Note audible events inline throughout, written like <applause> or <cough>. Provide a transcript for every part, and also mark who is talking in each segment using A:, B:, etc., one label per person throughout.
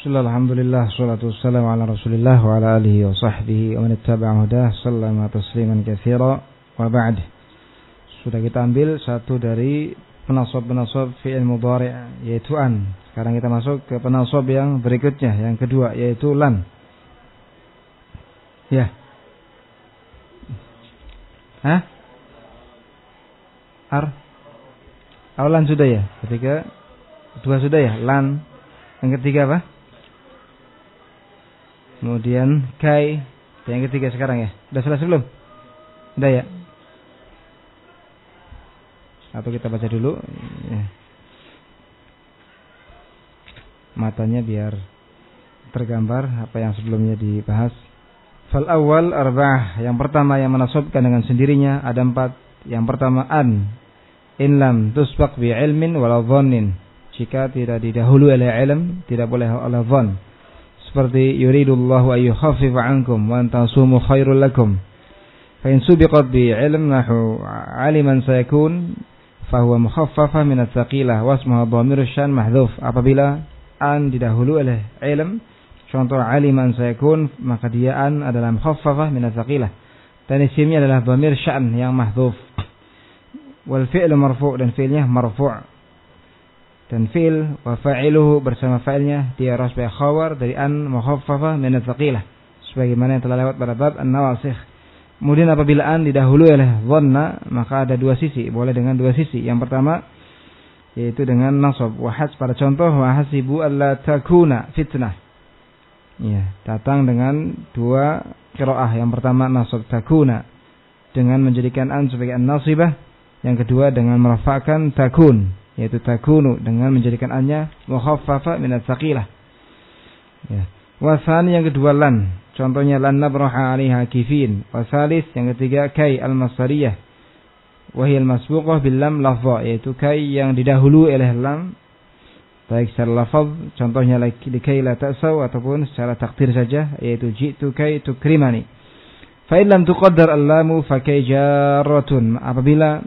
A: Alhamdulillah, salatu wassalamu ala rasulillah wa ala alihi wa sahbihi wa man ittaba'a hudah, sallama tasliman katsira wa ba'd. Sudah kita ambil satu dari penasab-penasab fi'il mudhari' yaitu an. Sekarang kita masuk ke penasab yang berikutnya, yang kedua yaitu lan. Ya. Hah? Ar? Awalan sudah ya? Ketika dua sudah ya? Lan. Yang ketiga apa? Kemudian kai. Yang ketiga sekarang ya. Sudah selesai belum? Sudah ya? Atau kita baca dulu. Ya. Matanya biar tergambar apa yang sebelumnya dibahas. Fal awal arba'ah. Yang pertama yang menasobkan dengan sendirinya ada empat. Yang pertama an. In lam tusbaq bi ilmin wala dhannin. Jika tidak didahului oleh ilm, tidak boleh oleh dhann seperti yuridullahu ayu khaffif ankum wa antasumu khairul lakum fa in subiqat bi ilm nahu aliman sayakun fahuwa mukhaffafa min ats-tsaqilah wasmuha dhamir syan mahdhuf apabila an didahului oleh ilm contoh aliman sayakun maka dia an adalah mukhaffafah min ats-tsaqilah dan isimnya adalah dhamir syan yang mahdhuf wal fi'lu marfu' dan fi'ilnya marfu' dan fi'il wa fa'iluhu bersama fa'ilnya dia sebagai khawar dari an mukhaffafa min tsaqilah sebagaimana yang telah lewat pada bab an-nawasikh. Kemudian apabila an didahului oleh dhanna maka ada dua sisi. Boleh dengan dua sisi. Yang pertama yaitu dengan nasab. Wahas pada contoh wahasibu alla takuna fitnah. Ya datang dengan dua qiraah yang pertama nasab takuna. Dengan menjadikan an sebagai an-nasibah. Yang kedua dengan merafa'kan takun yaitu takunu dengan menjadikan annya mukhaffafa min tsaqilah ya. Wasan yang kedua lan. Contohnya lan nabraha alaiha kifin. Wasalis yang ketiga kai al masariyah wahai al masbuqah bil lam lafza yaitu kai yang didahului oleh lam. Baik secara lafaz contohnya lagi kai la ta'sau ataupun secara takdir saja yaitu jitu kai tukrimani. Fa in lam tuqaddar al-lamu fa kai jarratun. Apabila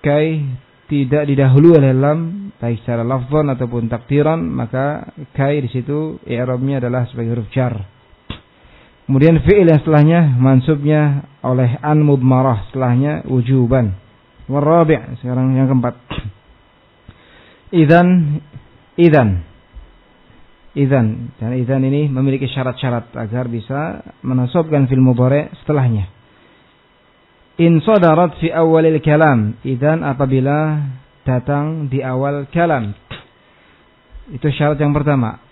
A: kai tidak didahului oleh lam baik secara lafzan ataupun takdiran maka kai di situ i'rabnya adalah sebagai huruf jar. Kemudian fi'il setelahnya mansubnya oleh an mudmarah setelahnya wujuban. Warabi' sekarang yang keempat. <clears throat> Idan idan idan dan idan ini memiliki syarat-syarat agar bisa menasabkan fil mudhari' setelahnya in sadarat fi awalil kalam. Idan apabila datang di awal kalam. Itu syarat yang pertama.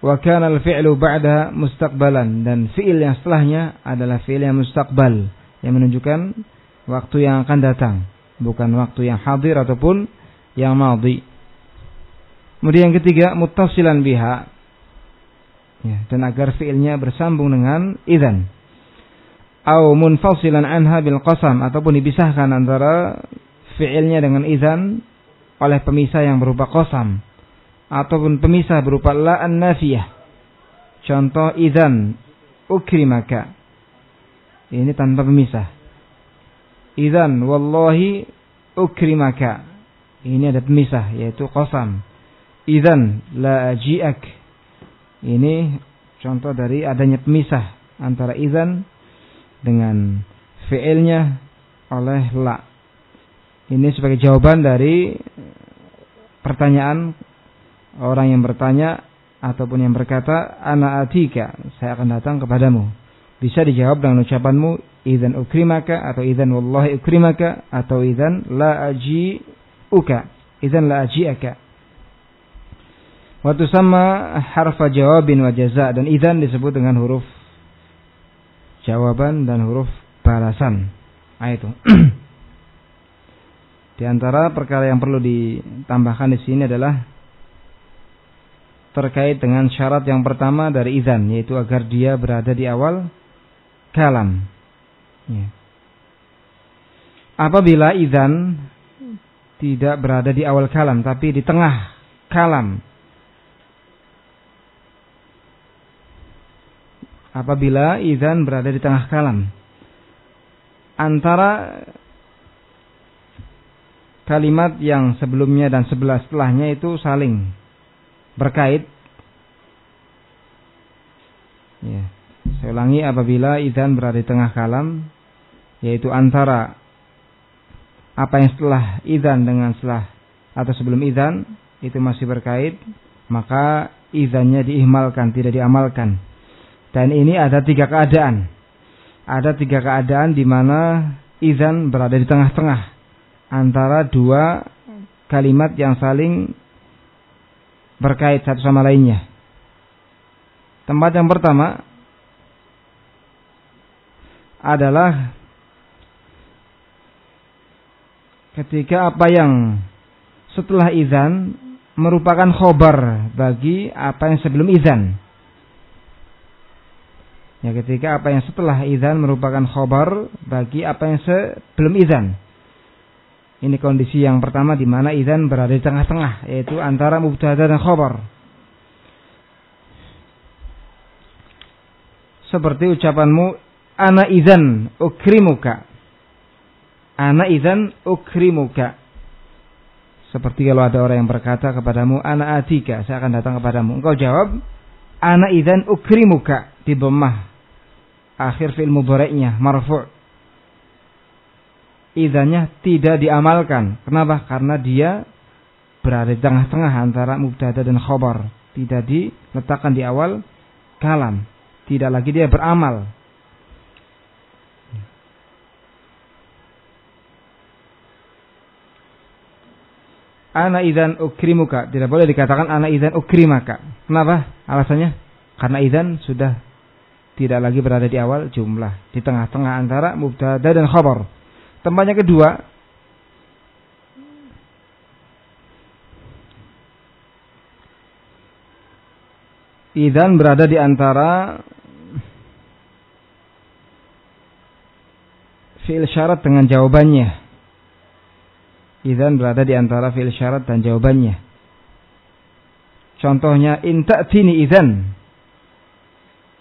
A: Wa kana al fi'lu ba'da mustaqbalan. Dan fi'il yang setelahnya adalah fi'il yang mustaqbal. Yang menunjukkan waktu yang akan datang. Bukan waktu yang hadir ataupun yang madhi. Kemudian yang ketiga muttasilan biha. Ya, dan agar fi'ilnya bersambung dengan idan au munfasilan anha bil qasam. Ataupun dipisahkan antara fi'ilnya dengan izan oleh pemisah yang berupa qasam. Ataupun pemisah berupa la an nafiyah. Contoh izan ukrimaka. Ini tanpa pemisah. Izan wallahi ukrimaka. Ini ada pemisah yaitu qasam. Izan la aji'ak. Ini contoh dari adanya pemisah antara izan dengan fi'ilnya oleh la. Ini sebagai jawaban dari pertanyaan orang yang bertanya ataupun yang berkata ana atika, saya akan datang kepadamu. Bisa dijawab dengan ucapanmu idzan ukrimaka atau idzan wallahi ukrimaka atau idzan la aji uka, idzan la ajiaka. Waktu sama harfa jawabin wa jaza dan idzan disebut dengan huruf jawaban dan huruf balasan. Nah, itu. <clears throat> di antara perkara yang perlu ditambahkan di sini adalah terkait dengan syarat yang pertama dari izan yaitu agar dia berada di awal kalam. Ya. Apabila izan tidak berada di awal kalam tapi di tengah kalam apabila izan berada di tengah kalam. Antara kalimat yang sebelumnya dan sebelah setelahnya itu saling berkait. Ya. Saya ulangi apabila izan berada di tengah kalam yaitu antara apa yang setelah izan dengan setelah atau sebelum izan itu masih berkait maka izannya diihmalkan tidak diamalkan dan ini ada tiga keadaan ada tiga keadaan di mana idan berada di tengah-tengah antara dua kalimat yang saling berkait satu sama lainnya tempat yang pertama adalah ketika apa yang setelah izan merupakan khobar bagi apa yang sebelum izan. Ya ketika apa yang setelah izan merupakan khobar bagi apa yang sebelum izan. Ini kondisi yang pertama di mana izan berada di tengah-tengah yaitu antara mubtada dan khobar. Seperti ucapanmu ana izan ukrimuka Ana idan ukrimuka. Seperti kalau ada orang yang berkata kepadamu, ana atika, saya akan datang kepadamu. Engkau jawab, ana idan ukrimuka. Di bemah. Akhir fi'il mudhari'nya, marfu' Idannya tidak diamalkan. Kenapa? Karena dia berada di tengah-tengah antara mubtada dan khobar. Tidak diletakkan di awal kalam. Tidak lagi dia beramal. Ana idan ukrimuka. Tidak boleh dikatakan ana idan ukrimaka. Kenapa? Alasannya? Karena idan sudah tidak lagi berada di awal jumlah. Di tengah-tengah antara mubtada dan khabar. Tempatnya kedua. Idan berada di antara fi'il syarat dengan jawabannya. Idan berada di antara fi'il syarat dan jawabannya. Contohnya in ta'tini idan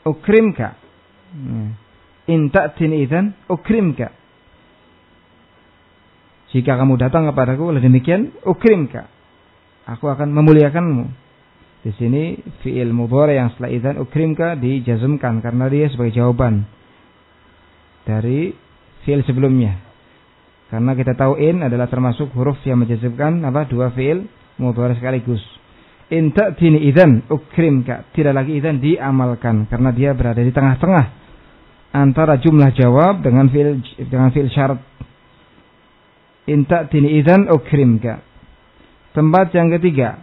A: ukrimka. Hmm. In ta'tini idan ukrimka. Jika kamu datang kepadaku oleh demikian ukrimka. Aku akan memuliakanmu. Di sini fi'il mudhari yang setelah idan ukrimka dijazmkan karena dia sebagai jawaban dari fi'il sebelumnya. Karena kita tahu in adalah termasuk huruf yang menjazibkan apa dua fiil mudhari sekaligus. In ta'tini idzan ukrimka. Tidak lagi idzan diamalkan karena dia berada di tengah-tengah antara jumlah jawab dengan fiil dengan fiil syarat. In ta'tini idzan ukrimka. Tempat yang ketiga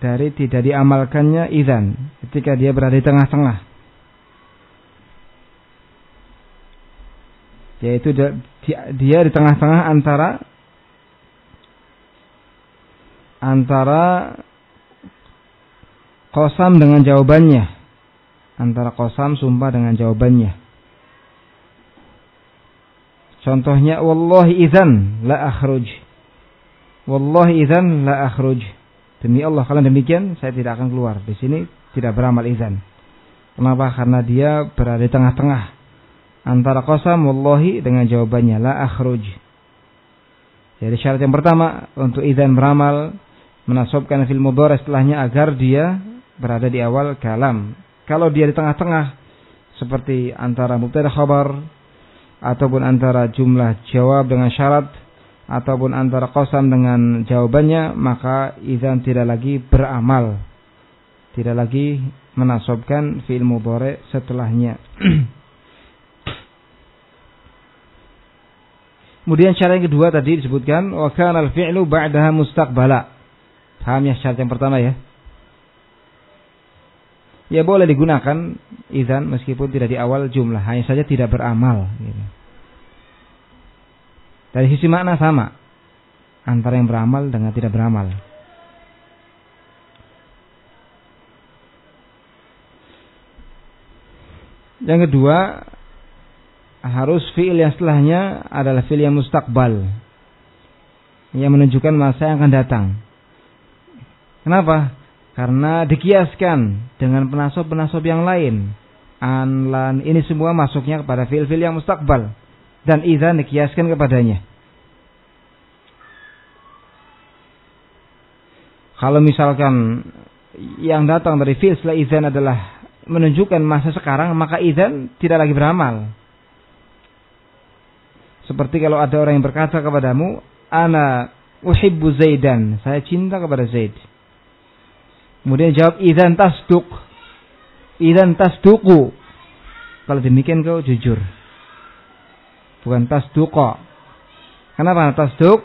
A: dari tidak diamalkannya idzan ketika dia berada di tengah-tengah yaitu dia di tengah-tengah antara antara kosam dengan jawabannya. Antara kosam sumpah dengan jawabannya. Contohnya wallahi idzan la akhruj. Wallahi idzan la akhruj. Demi Allah kalau demikian saya tidak akan keluar. Di sini tidak beramal idzan. Kenapa? Karena dia berada di tengah-tengah. Antara qasam wallahi dengan jawabannya la akhruj. Jadi syarat yang pertama untuk idzan beramal menasabkan fil setelahnya agar dia berada di awal kalam. Kalau dia di tengah-tengah seperti antara mubtada khabar ataupun antara jumlah jawab dengan syarat ataupun antara qasam dengan jawabannya maka idzan tidak lagi beramal. Tidak lagi menasabkan fil mudhari setelahnya. <clears throat> Kemudian syarat yang kedua tadi disebutkan wa kana al-fi'lu ba'daha mustaqbala. Paham ya syarat yang pertama ya? Ya boleh digunakan izan meskipun tidak di awal jumlah, hanya saja tidak beramal gitu. Dari sisi makna sama antara yang beramal dengan tidak beramal. Yang kedua, harus fiil yang setelahnya adalah fiil yang mustakbal yang menunjukkan masa yang akan datang. Kenapa? Karena dikiaskan dengan penasob-penasob yang lain. Anlan ini semua masuknya kepada fiil-fiil yang mustakbal dan idzan dikiaskan kepadanya. Kalau misalkan yang datang dari fiil setelah idzan adalah menunjukkan masa sekarang maka idan tidak lagi beramal. Seperti kalau ada orang yang berkata kepadamu, "Ana uhibbu Zaidan." Saya cinta kepada Zaid. Kemudian jawab, "Idan tasduq." Idan tasduqu. Kalau demikian kau jujur. Bukan tasduqa. Kenapa tasduq?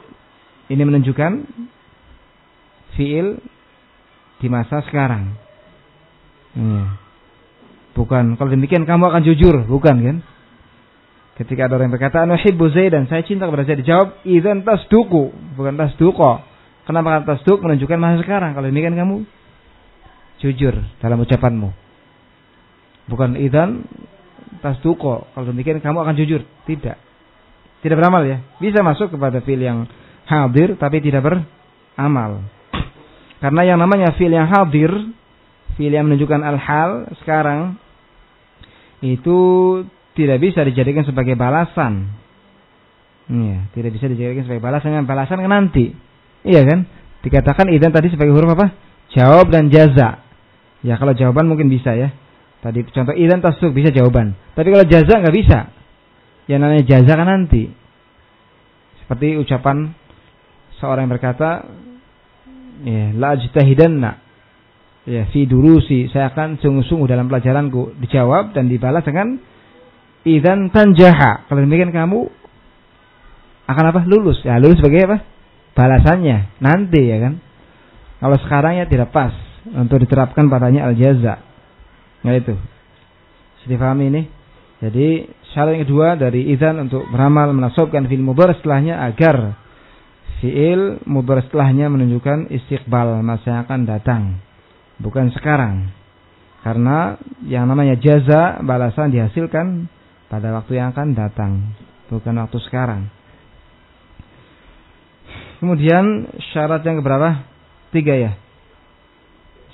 A: Ini menunjukkan fiil di masa sekarang. Hmm. Bukan kalau demikian kamu akan jujur, bukan kan? Ketika ada orang yang berkata, "Anuhibbu dan saya cinta kepada Zaid." Dijawab, "Idzan tasduqu," bukan tasduqa. Kenapa kata tasduq menunjukkan masa sekarang? Kalau demikian kamu jujur dalam ucapanmu. Bukan idzan tasduqa. Kalau demikian kamu akan jujur. Tidak. Tidak beramal ya. Bisa masuk kepada fil yang hadir tapi tidak beramal. Karena yang namanya fil yang hadir, fil yang menunjukkan al-hal sekarang itu tidak bisa dijadikan sebagai balasan. Iya, tidak bisa dijadikan sebagai balasan balasan kan nanti. Iya kan? Dikatakan idan tadi sebagai huruf apa? Jawab dan jaza. Ya kalau jawaban mungkin bisa ya. Tadi contoh idan tasuk bisa jawaban. Tapi kalau jaza nggak bisa. Yang namanya jaza kan nanti. Seperti ucapan seorang yang berkata, ya, la ajtahidanna. Ya fi durusi. Saya akan sungguh-sungguh dalam pelajaranku. Dijawab dan dibalas dengan idan tanjaha. Kalau demikian kamu akan apa? Lulus. Ya lulus sebagai apa? Balasannya. Nanti ya kan? Kalau sekarang ya tidak pas untuk diterapkan padanya al jaza ya itu paham ini jadi syarat yang kedua dari idan untuk beramal menasobkan fil mudhari setelahnya agar fiil mudhari setelahnya menunjukkan istiqbal masa yang akan datang bukan sekarang. Karena yang namanya jaza balasan dihasilkan pada waktu yang akan datang, bukan waktu sekarang. Kemudian syarat yang keberapa? Tiga ya.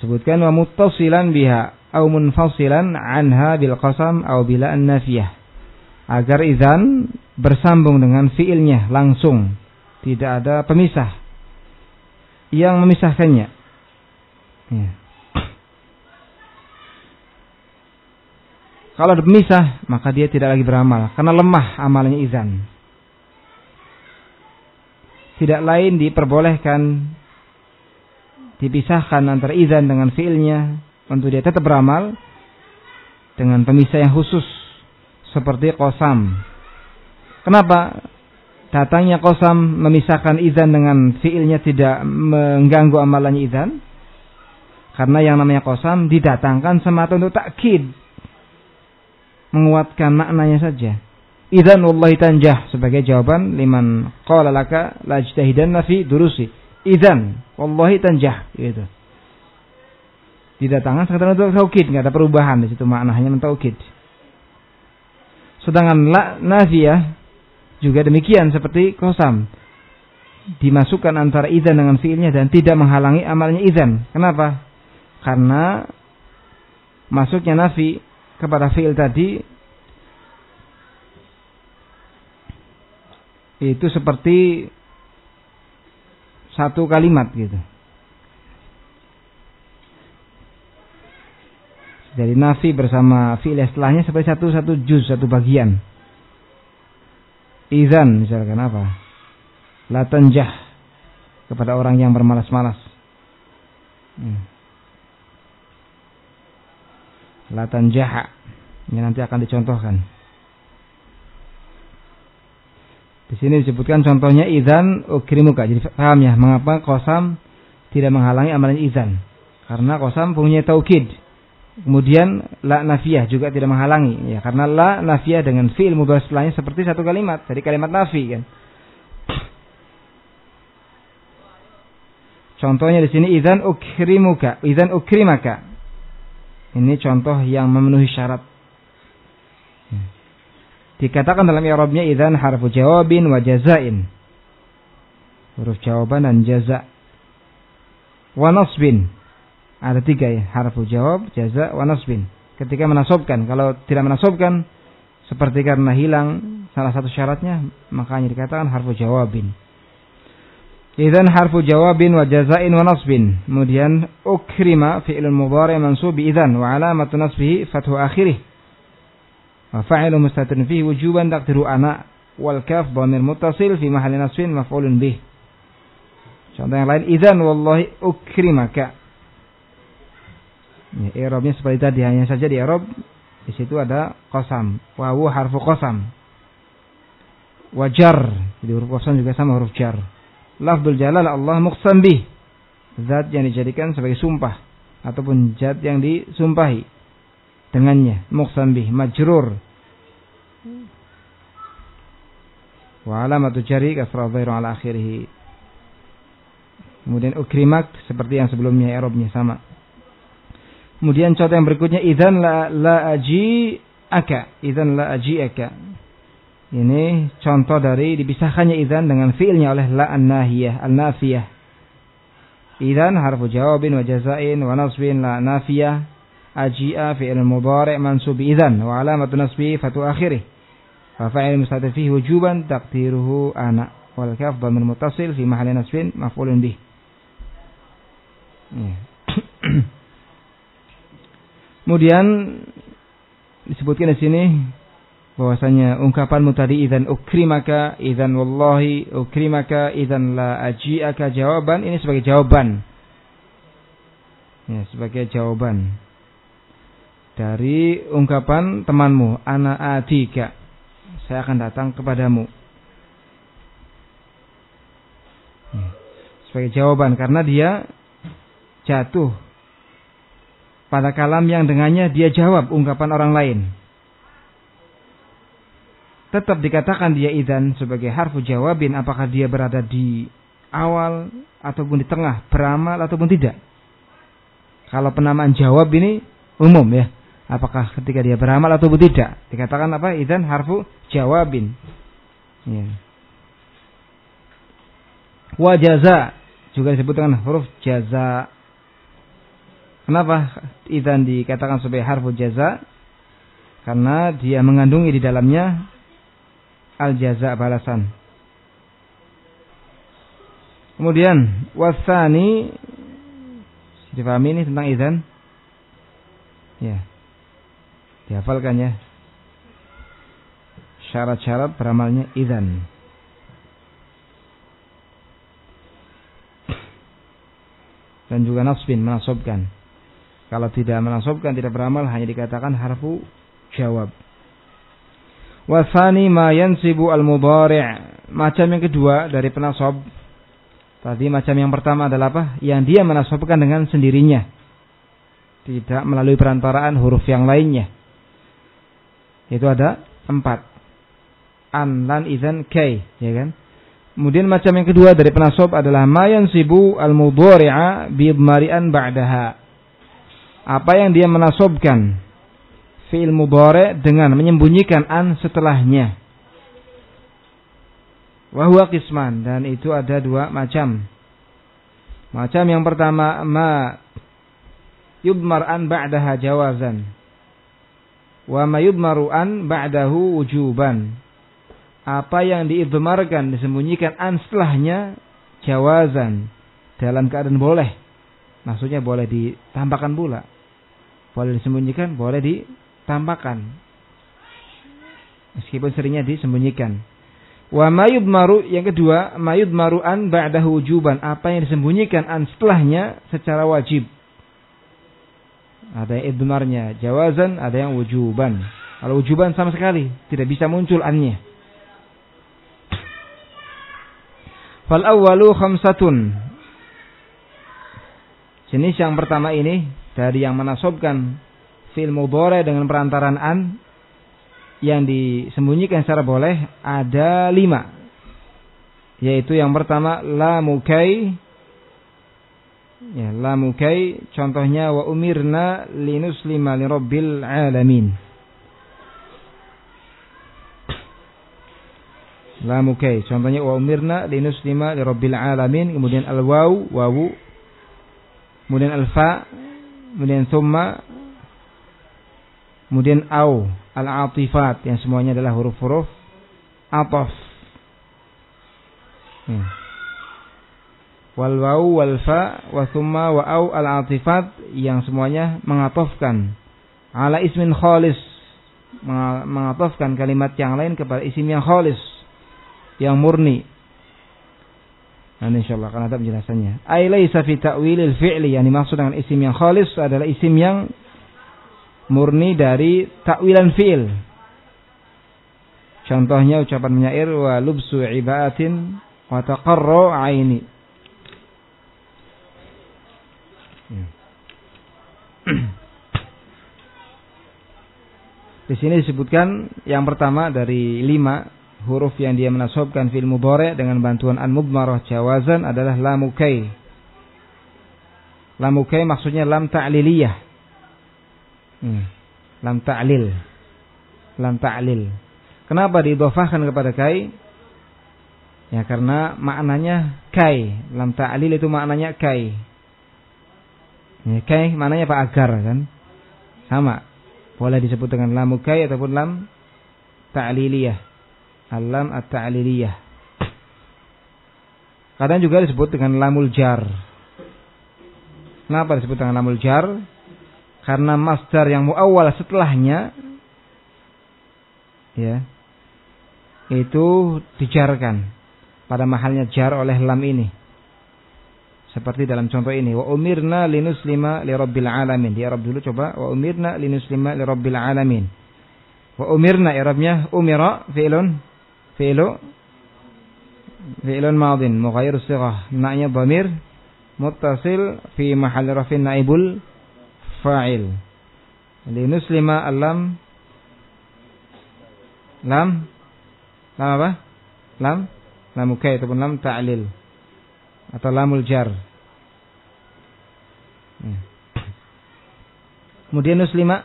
A: Sebutkan wa muttasilan biha au munfasilan anha bil qasam au bila an-nafiyah. Agar izan bersambung dengan fiilnya langsung, tidak ada pemisah yang memisahkannya. Ya. Kalau berpisah, maka dia tidak lagi beramal karena lemah amalnya izan. Tidak lain diperbolehkan dipisahkan antara izan dengan fiilnya untuk dia tetap beramal dengan pemisah yang khusus seperti kosam. Kenapa? Datangnya kosam memisahkan izan dengan fiilnya tidak mengganggu amalannya izan. Karena yang namanya kosam didatangkan semata untuk takkid menguatkan maknanya saja. Idzan wallahi tanjah sebagai jawaban liman qala laka la ijtahidanna fi durusi. Idzan wallahi tanjah gitu. Tidak tangan sekedar untuk taukid, enggak ada perubahan di situ maknanya mentaukid. Sedangkan la nafiyah juga demikian seperti kosam. Dimasukkan antara idzan dengan fiilnya dan tidak menghalangi amalnya idzan. Kenapa? Karena masuknya nafi kepada fiil tadi itu seperti satu kalimat gitu. Jadi nafi bersama fiil setelahnya seperti satu satu juz satu bagian. Izan misalkan apa? Latanjah kepada orang yang bermalas-malas. Hmm. Latan jaha. Ini nanti akan dicontohkan. Di sini disebutkan contohnya izan ukrimuka. Jadi paham ya mengapa kosam tidak menghalangi amalan izan. Karena kosam punya taukid. Kemudian la nafiyah juga tidak menghalangi ya karena la nafiyah dengan fi'il mudhari setelahnya seperti satu kalimat. Jadi kalimat nafi kan. Contohnya di sini izan ukrimuka, izan ukrimaka. Ini contoh yang memenuhi syarat. Dikatakan dalam i'rabnya idzan harfu jawabin wa jazain. Huruf jawaban dan jaza. Wa nasbin. Ada tiga ya, harfu jawab, jaza, wa nasbin. Ketika menasobkan, kalau tidak menasobkan seperti karena hilang salah satu syaratnya, makanya dikatakan harfu jawabin. Idan harfu jawabin wa jazain wa nasbin. Kemudian ukrima fi'il mudhari mansub bi idan wa alamatu nasbihi fathu akhirih. Fa'ilu mustatir fihi wujuban taqdiru ana wal kaf dhamir muttasil fi mahalli nasbin maf'ulun bih. Contoh yang lain idan wallahi ukrimaka. Ya, i'rabnya seperti tadi hanya saja di i'rab di situ ada qasam. Wawu harfu qasam. Wajar. Jadi huruf qasam juga sama huruf jar lafzul jalal Allah muqsam bih. Zat yang dijadikan sebagai sumpah ataupun zat yang disumpahi dengannya muqsam bih majrur. Wa alamatu jari kasrah dhairu ala akhirih. Kemudian ukrimak seperti yang sebelumnya i'rabnya sama. Kemudian contoh yang berikutnya idzan la la aji aka. Idzan la aji aka. Ini contoh dari dipisahkannya idzan dengan fiilnya oleh la an-nahiyah, an-nafiyah. Idzan harfu jawabin wa jazain wa nasbin la nafiyah. Idzan wa alamatu nasbi fatu akhirih. Fa fa'il mustatir fihi wujuban taqdiruhu ana wal kaf dhamir muttasil fi mahalli nasbin maf'ulun bih. Ya. <clears throat> Kemudian disebutkan di sini bahwasanya ungkapan tadi idan ukrimaka idan wallahi ukrimaka idan la ajiaka jawaban ini sebagai jawaban ya sebagai jawaban dari ungkapan temanmu ana atika saya akan datang kepadamu ya, sebagai jawaban karena dia jatuh pada kalam yang dengannya dia jawab ungkapan orang lain tetap dikatakan dia idan sebagai harfu jawabin apakah dia berada di awal ataupun di tengah beramal ataupun tidak. Kalau penamaan jawab ini umum ya. Apakah ketika dia beramal ataupun tidak. Dikatakan apa? Idan harfu jawabin. Ya. Wajaza juga disebut dengan huruf jaza. Kenapa idan dikatakan sebagai harfu jaza? Karena dia mengandungi di dalamnya al jaza balasan. Kemudian wasani dipahami ini tentang izan? Ya. Dihafalkan ya. Syarat-syarat beramalnya izan. Dan juga nasbin menasobkan. Kalau tidak menasobkan tidak beramal hanya dikatakan harfu jawab. Wasani ma yansibu al-mudhari' Macam yang kedua dari penasob. Tadi macam yang pertama adalah apa? Yang dia menasobkan dengan sendirinya. Tidak melalui perantaraan huruf yang lainnya. Itu ada empat. An, lan, izan, kay. Ya kan? Kemudian macam yang kedua dari penasob adalah ma yansibu al-mudhari'a bidmari'an ba'daha. Apa yang dia menasobkan fi'il mudhari dengan menyembunyikan an setelahnya. Wahwa kisman dan itu ada dua macam. Macam yang pertama ma yudmar an ba'daha jawazan. Wa ma yudmaru an ba'dahu wujuban. Apa yang diidmarkan disembunyikan an setelahnya jawazan dalam keadaan boleh. Maksudnya boleh ditambahkan pula. Boleh disembunyikan, boleh di tampakan. Meskipun seringnya disembunyikan. Wa mayud maru yang kedua, mayud maru'an ba'dahu wujuban. Apa yang disembunyikan an setelahnya secara wajib. Ada yang idmarnya jawazan, ada yang wujuban. Kalau wujuban sama sekali tidak bisa muncul annya. Fal awwalu khamsatun. Jenis yang pertama ini dari yang menasobkan fil mudhari dengan perantaraan an yang disembunyikan secara boleh ada lima. Yaitu yang pertama la mukai ya la mukai contohnya wa umirna linuslima li rabbil alamin. La mukai contohnya wa umirna linuslima li rabbil alamin kemudian al waw wawu kemudian al fa kemudian thumma Kemudian au, al-atifat yang semuanya adalah huruf-huruf ataf. Ya. Wal waw wal fa wa thumma wa au al atifat yang semuanya mengatofkan ala ismin khalis mengatofkan kalimat yang lain kepada isim yang khalis yang murni Nah, insyaallah akan ada penjelasannya. Ai laisa fi ta'wilil fi'li yang dimaksud dengan isim yang khalis adalah isim yang murni dari takwilan fi'il. Contohnya ucapan menyair wa lubsu ibaatin wa taqarru aini. Hmm. <clears throat> Di sini disebutkan yang pertama dari lima huruf yang dia menasobkan fil mudhari dengan bantuan an mubmarah jawazan adalah lamukai. Lamukai maksudnya lam ta'liliyah. Hmm. Lam ta'lil. Lam ta'lil. Kenapa diidhafahkan kepada kai? Ya karena maknanya kai. Lam ta'lil itu maknanya kai. Ya, kai maknanya apa agar kan? Sama. Boleh disebut dengan lamukai ataupun lam ta'liliyah. Alam at-ta'liliyah. Kadang juga disebut dengan lamul jar. Kenapa disebut dengan lamul jar? Karena masdar yang muawwal setelahnya ya itu dijarkan pada mahalnya jar oleh lam ini. Seperti dalam contoh ini, wa umirna linuslima li rabbil alamin. Di Arab dulu coba, wa umirna linuslima li rabbil alamin. Wa umirna Arabnya umira fi'lun fi'lu fi'lun madin mughayyir sighah maknanya dhamir muttasil fi mahall rafin naibul fa'il li nuslima alam lam lam apa lam lam mukai ataupun lam ta'lil atau lamul jar hmm. kemudian nuslima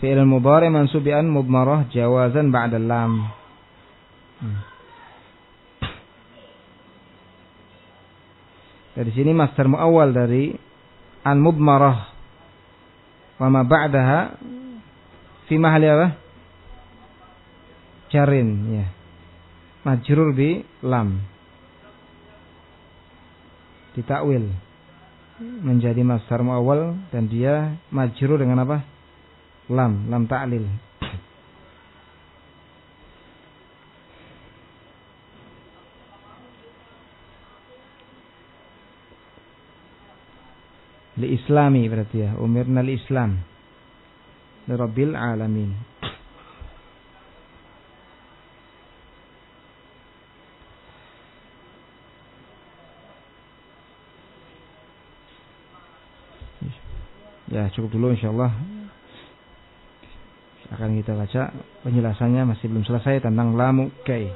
A: fi'il mudhari mansubian mubmarah jawazan ba'da lam Hmm. Dari sini master muawal dari an mubmarah wa ma ba'daha fi mahali apa? Jarin ya. Majrur bi lam. Ditakwil menjadi master muawal dan dia majrur dengan apa? Lam, lam ta'lil. li islami berarti ya umirna li islam rabbil alamin ya cukup dulu insyaallah akan kita baca penjelasannya masih belum selesai tentang lamu kai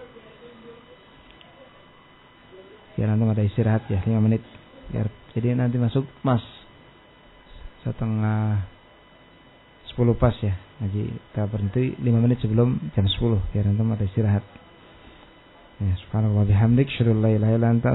A: biar nanti ada istirahat ya 5 menit biar jadi nanti masuk mas setengah sepuluh pas ya. Jadi kita berhenti lima menit sebelum jam sepuluh biar nanti ada istirahat. Ya, subhanallah bihamdik, syukur la ilaha illa anta.